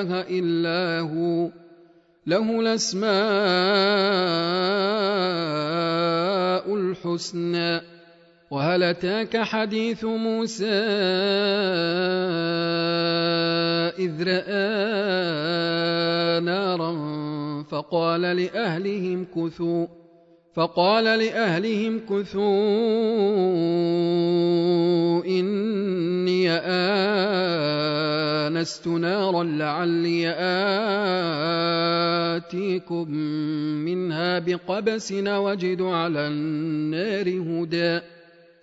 إله إلا هو. له الأسماء الحسنى. وهل أتاك حديث موسى إذ رأى نارا فقال لأهلهم كثوا؟ فقال لأهلهم كثوا إني آنست نارا لعلي آتيكم منها بقبس وجد على النار هدى.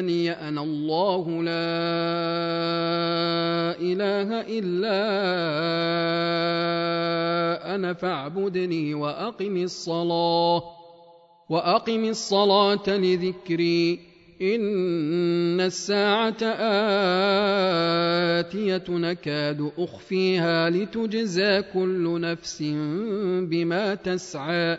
إنني أنا الله لا إله إلا أنا فاعبدني وأقم الصلاة وأقم الصلاة لذكري إن الساعة آتية نكاد أخفيها لتجزى كل نفس بما تسعى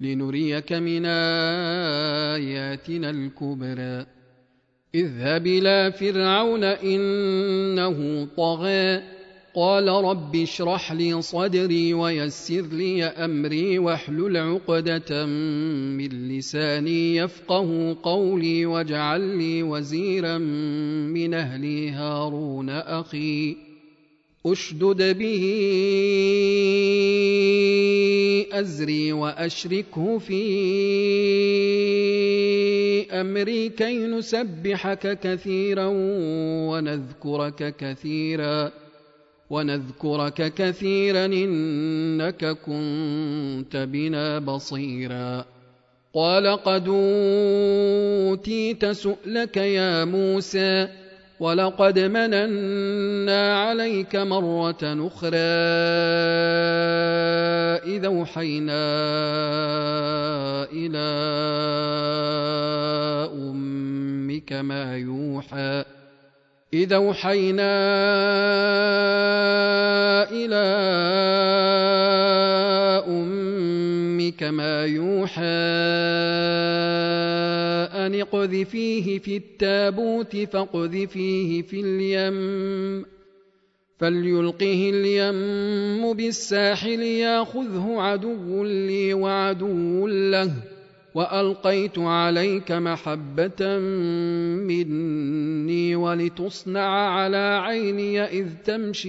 لنريك من آياتنا الكبرى. اذهب إلى فرعون إنه طغى. قال رب اشرح لي صدري ويسر لي أمري واحلل عقدة من لساني يفقه قولي واجعل لي وزيرا من أهلي هارون أخي. أشدد به أزري وأشركه في أمري كي نسبحك كثيرا ونذكرك كثيرا ونذكرك كثيرا إنك كنت بنا بصيرا قال قد أوتيت سؤلك يا موسى ولقد مننا عليك مرة أخرى اذا أوحينا إلى أمك ما يوحى إذا أوحينا إلى أمك ما يوحى أن اقذفيه في التابوت فاقذفيه في اليم فليلقه اليم بالساحل ياخذه عدو لي وعدو له وألقيت عليك محبة مني ولتصنع على عيني إذ تمشي.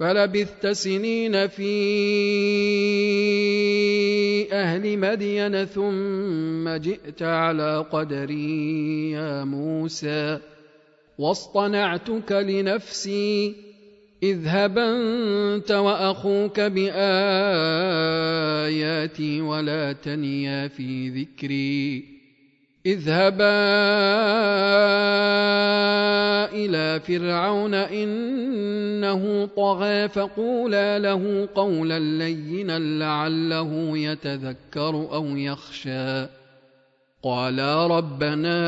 فلبثت سنين في أهل مدين ثم جئت على قدري يا موسى واصطنعتك لنفسي اذهب انت وأخوك بآياتي ولا تنيا في ذكري اذهبا إلى فرعون إنه طغى فقولا له قولا لينا لعله يتذكر أو يخشى. قالا ربنا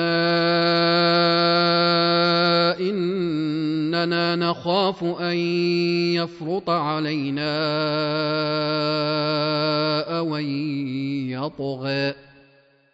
إننا نخاف أن يفرط علينا أو أن يطغى.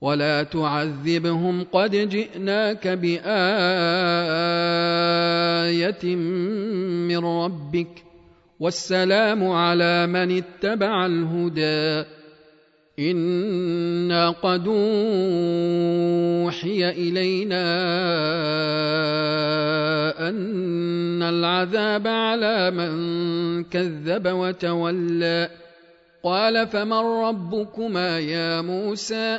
ولا تعذبهم قد جئناك بايه من ربك والسلام على من اتبع الهدى أنا قد اوحي الينا ان العذاب على من كذب وتولى قال فمن ربكما يا موسى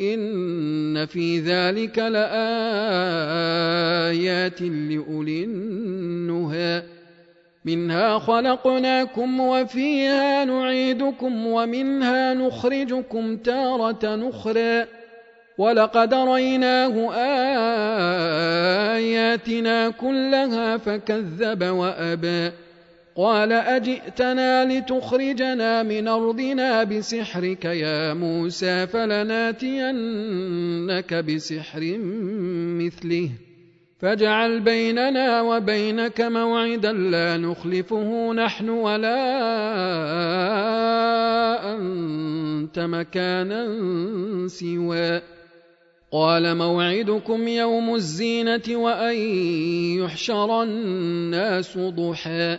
إن في ذلك لآيات لأولي النهى. منها خلقناكم وفيها نعيدكم ومنها نخرجكم تارة نخرى ولقد ريناه آياتنا كلها فكذب وأبى. قال أجئتنا لتخرجنا من أرضنا بسحرك يا موسى فلناتينك بسحر مثله. فاجعل بيننا وبينك موعدا لا نخلفه نحن ولا أنت مكانا سوى. قال موعدكم يوم الزينة وأن يحشر الناس ضحى.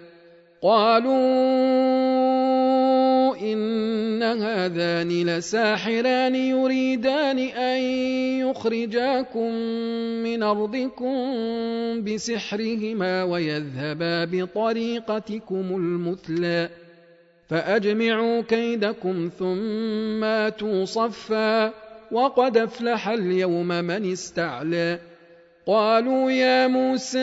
قالوا إن هذان لساحران يريدان أن يخرجاكم من أرضكم بسحرهما ويذهبا بطريقتكم المثلى فأجمعوا كيدكم ثم آتوا صفا وقد أفلح اليوم من استعلى قالوا يا موسى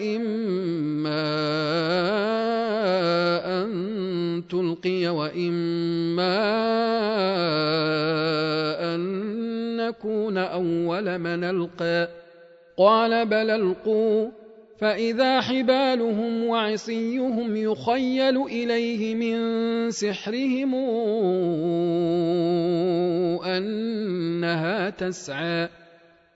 إما أن تلقي وإما أن نكون أول من ألقى. قال بل ألقوا. فإذا حبالهم وعصيهم يخيل إليه من سحرهم أنها تسعى.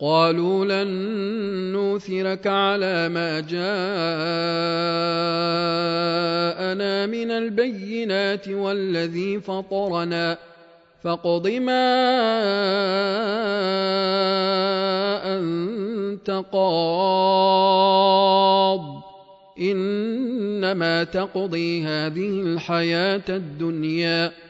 قالوا لن نوثرك على ما جاءنا من البينات والذي فطرنا. فاقض ما أنت قاض. إنما تقضي هذه الحياة الدنيا.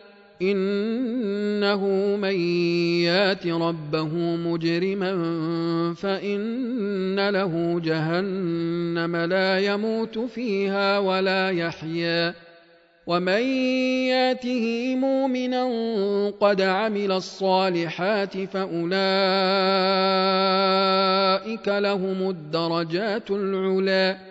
إنه من يات ربه مجرما فإن له جهنم لا يموت فيها ولا يحيا ومن ياته مؤمنا قد عمل الصالحات فاولئك لهم الدرجات العلى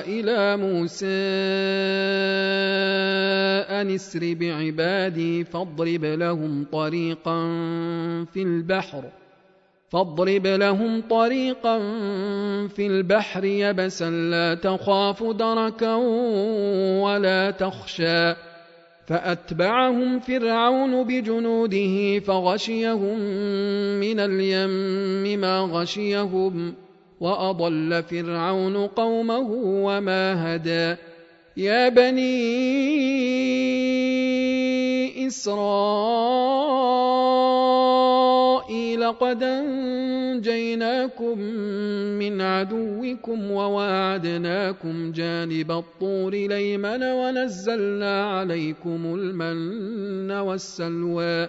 إلى موسى أن اسر بعبادي فاضرب لهم طريقا في البحر. فاضرب لهم طريقا في البحر يبسا لا تخاف دركا ولا تخشى. فأتبعهم فرعون بجنوده فغشيهم من اليم ما غشيهم. وأضل فرعون قومه وما هدى يا بني إسرائيل قد أنجيناكم من عدوكم وواعدناكم جانب الطور ليمن ونزلنا عليكم المن والسلوى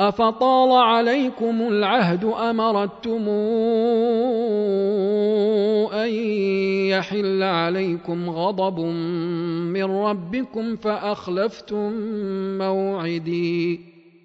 أفطال عليكم العهد أمرتم أن يحل عليكم غضب من ربكم فأخلفتم موعدي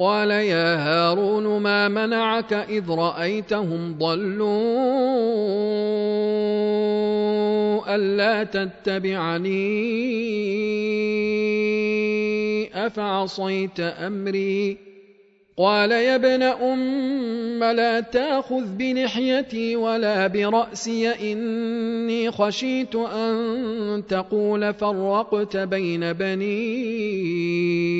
قال يا هارون ما منعك إذ رأيتهم ضلوا ألا تتبعني؟ أفعصيت أمري؟ قال يا ابن أم لا تأخذ بلحيتي ولا برأسي إني خشيت أن تقول فرقت بين بني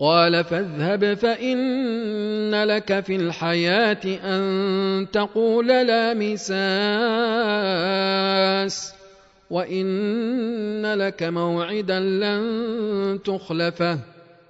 قال فاذهب فإن لك في الحياة أن تقول لا مساس وإن لك موعدا لن تخلفه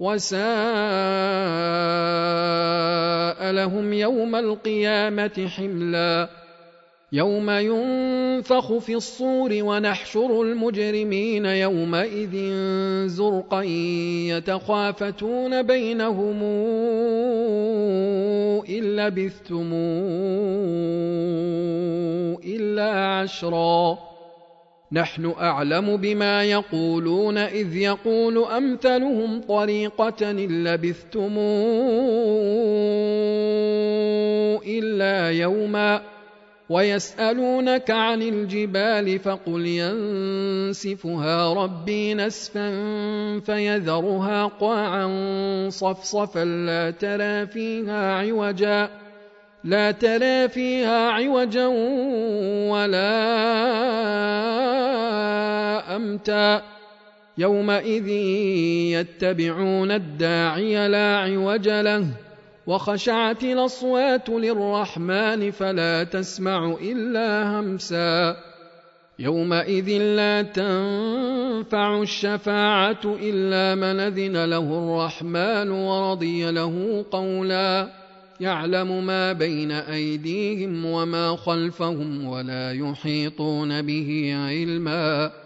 وساء لهم يوم القيامة حملا يوم ينفخ في الصور ونحشر المجرمين يومئذ زرقا يتخافتون بينهم إن لبثتم إلا عشرا نحن أعلم بما يقولون إذ يقول أمثلهم طريقة إن لبثتم إلا يوما ويسألونك عن الجبال فقل ينسفها ربي نسفا فيذرها قاعا صفصفا لا ترى فيها عوجا لا ترى فيها عوجا ولا أمتا يومئذ يتبعون الداعي لا عوج له وخشعت الأصوات للرحمن فلا تسمع إلا همسا. يومئذ لا تنفع الشفاعة إلا من أذن له الرحمن ورضي له قولا. يعلم ما بين أيديهم وما خلفهم ولا يحيطون به علما.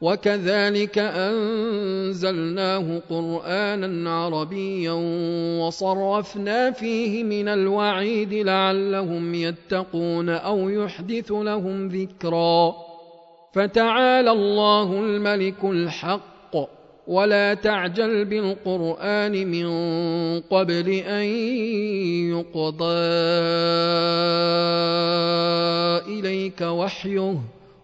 وكذلك أنزلناه قرآنا عربيا وصرفنا فيه من الوعيد لعلهم يتقون أو يحدث لهم ذكرا. فتعالى الله الملك الحق. ولا تعجل بالقرآن من قبل أن يقضى إليك وحيه.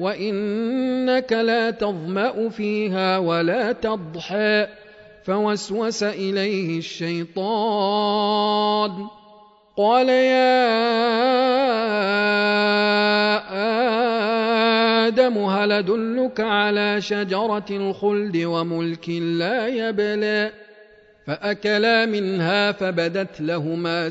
وانك لا تظما فيها ولا تضحى فوسوس اليه الشيطان قال يا آدم هل ادلك على شجره الخلد وملك لا يبلى فأكلا منها فبدت لهما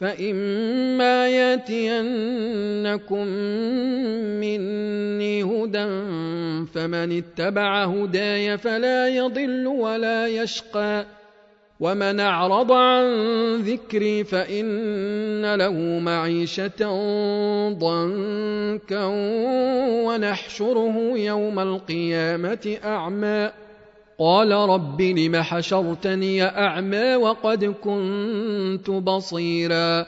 فإما ياتينكم مني هدى فمن اتبع هداي فلا يضل ولا يشقى ومن أعرض عن ذكري فإن له معيشة ضنكا ونحشره يوم القيامة أعمى قال رب لم حشرتني أعمى وقد كنت بصيرا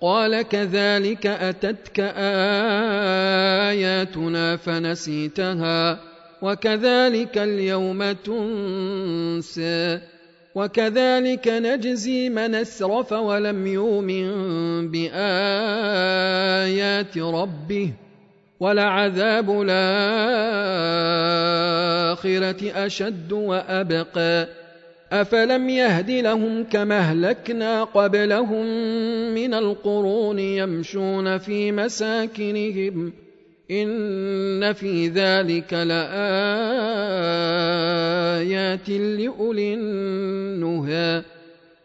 قال كذلك أتتك آياتنا فنسيتها وكذلك اليوم تنسى وكذلك نجزي من أسرف ولم يؤمن بآيات ربه ولعذاب الآخرة أشد وأبقى. أفلم يهد لهم كما أهلكنا قبلهم من القرون يمشون في مساكنهم. إن في ذلك لآيات لأولي النهي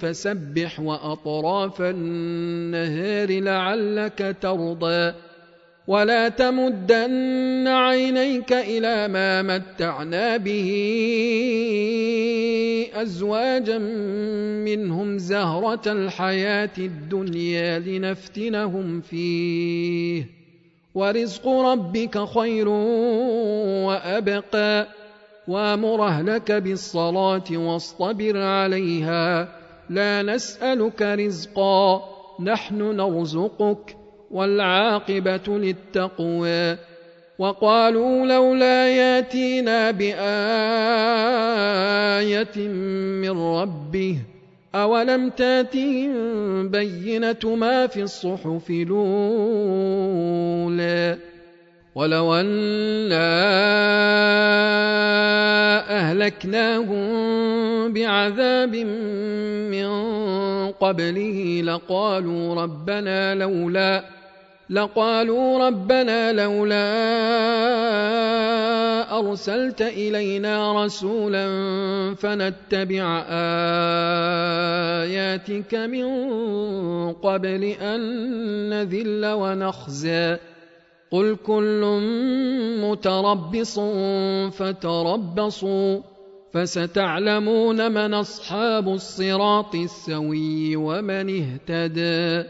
فسبح وأطراف النهار لعلك ترضى. ولا تمدن عينيك إلى ما متعنا به أزواجا منهم زهرة الحياة الدنيا لنفتنهم فيه. ورزق ربك خير وأبقى. وأمر أهلك بالصلاة واصطبر عليها. لا نسألك رزقا نحن نرزقك والعاقبة للتقوى. وقالوا لولا ياتينا بآية من ربه أولم تأتهم بينة ما في الصحف الأولى؟ ولو أنا أهلكناهم بعذاب من قبله لقالوا ربنا لولا لقالوا ربنا لولا أرسلت إلينا رسولا فنتبع آياتك من قبل أن نذل ونخزى قل كل متربص فتربصوا. فستعلمون من أصحاب الصراط السوي ومن اهتدي